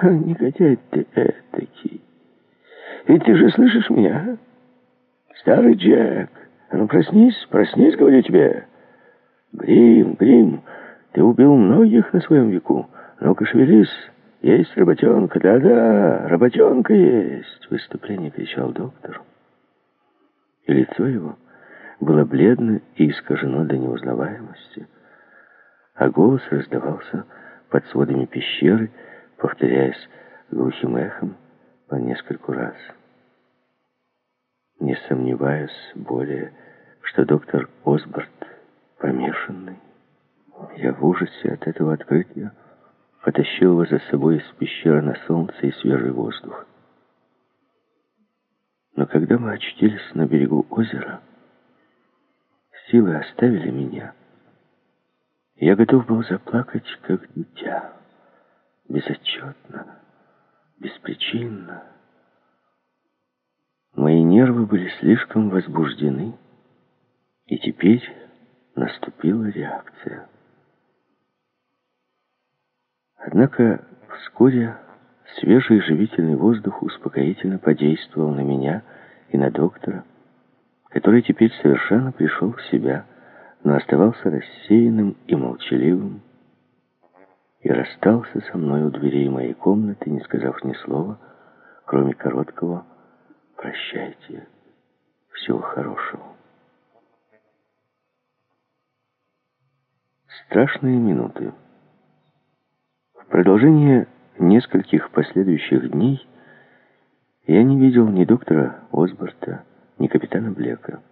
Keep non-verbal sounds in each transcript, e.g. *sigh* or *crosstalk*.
*laughs* Негодяй ты этакий. И ты же слышишь меня, а? Старый Джек, а ну проснись, проснись, говорю тебе. Грим, Грим, ты убил многих на своем веку. Ну-ка шевелись, есть работенка, да-да, работенка есть. В выступлении кричал доктор. И лицо его было бледно и искажено до неузнаваемости, а голос раздавался под сводами пещеры, повторяясь глухим эхом по нескольку раз. Не сомневаюсь более, что доктор Осборд помешанный. Я в ужасе от этого открытия потащил его за собой из пещеры на солнце и свежий воздух. Но когда мы очутились на берегу озера, силы оставили меня. Я готов был заплакать, как дитя, безотчетно, беспричинно. Мои нервы были слишком возбуждены, и теперь наступила реакция. Однако вскоре свежий живительный воздух успокоительно подействовал на меня и на доктора, который теперь совершенно пришел в себя, но оставался рассеянным и молчаливым, и расстался со мной у дверей моей комнаты, не сказав ни слова, кроме короткого «Прощайте, всего хорошего». Страшные минуты. В продолжение нескольких последующих дней я не видел ни доктора Осборта, ни капитана Блека.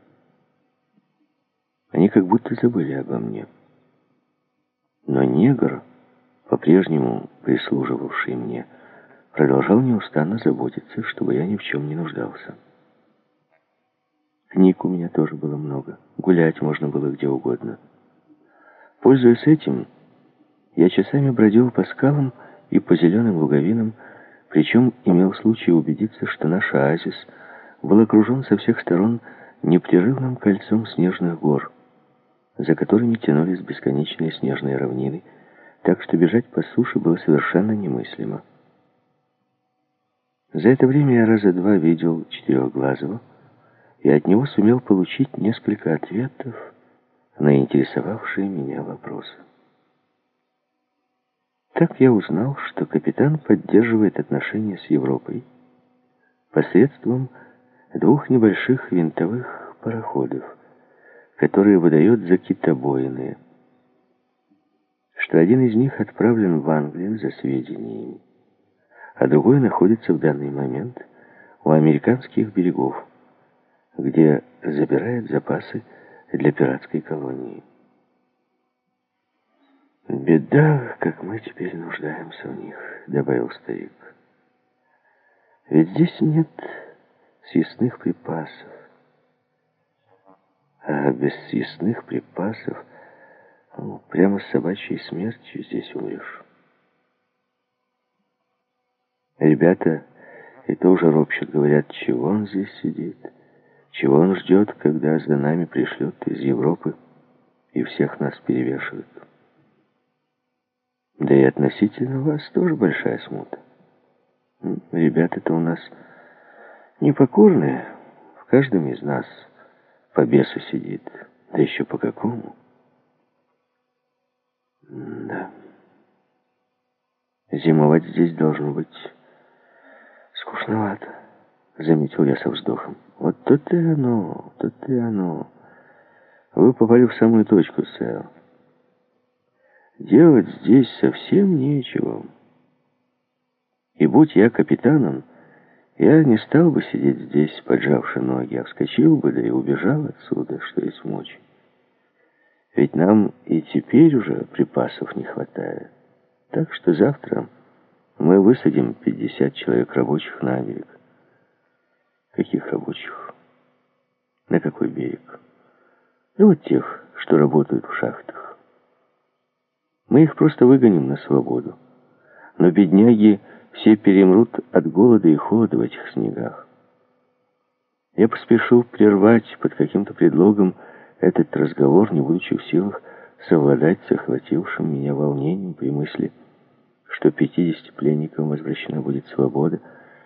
Они как будто забыли обо мне. Но негр, по-прежнему прислуживавший мне, продолжал неустанно заботиться, чтобы я ни в чем не нуждался. Книг у меня тоже было много. Гулять можно было где угодно. Пользуясь этим, я часами бродил по скалам и по зеленым луговинам, причем имел случай убедиться, что наш оазис был окружен со всех сторон непрерывным кольцом снежных гор, за которыми тянулись бесконечные снежные равнины, так что бежать по суше было совершенно немыслимо. За это время я раза два видел Четырехглазого, и от него сумел получить несколько ответов, на интересовавшие меня вопросы. Так я узнал, что капитан поддерживает отношения с Европой посредством двух небольших винтовых пароходов, которые выдает за китобоиные, что один из них отправлен в Англию за сведениями, а другой находится в данный момент у американских берегов, где забирает запасы для пиратской колонии. «Беда, как мы теперь нуждаемся в них», — добавил старик. «Ведь здесь нет съестных припасов. А без съестных припасов прямо с собачьей смертью здесь умрешь». Ребята и тоже ропщут, говорят, чего он здесь сидит. Чего он ждет, когда за нами пришлют из Европы и всех нас перевешивают? Да и относительно вас тоже большая смута. Ребята-то у нас непокорные. В каждом из нас по бесу сидит. Да еще по какому? Да. Зимовать здесь должно быть скучновато, заметил я со вздохом. Вот то-то и оно, то-то и оно. Вы попали в самую точку, сэр. Делать здесь совсем нечего. И будь я капитаном, я не стал бы сидеть здесь, поджавши ноги, а вскочил бы, да и убежал отсюда, что есть мочи. Ведь нам и теперь уже припасов не хватает. Так что завтра мы высадим 50 человек рабочих на берег. Каких рабочих? На какой берег? Ну вот тех, что работают в шахтах. Мы их просто выгоним на свободу. Но бедняги все перемрут от голода и холода в этих снегах. Я поспешил прервать под каким-то предлогом этот разговор, не будучи в силах совладать с охватившим меня волнением при мысли, что 50 пленникам возвращена будет свобода,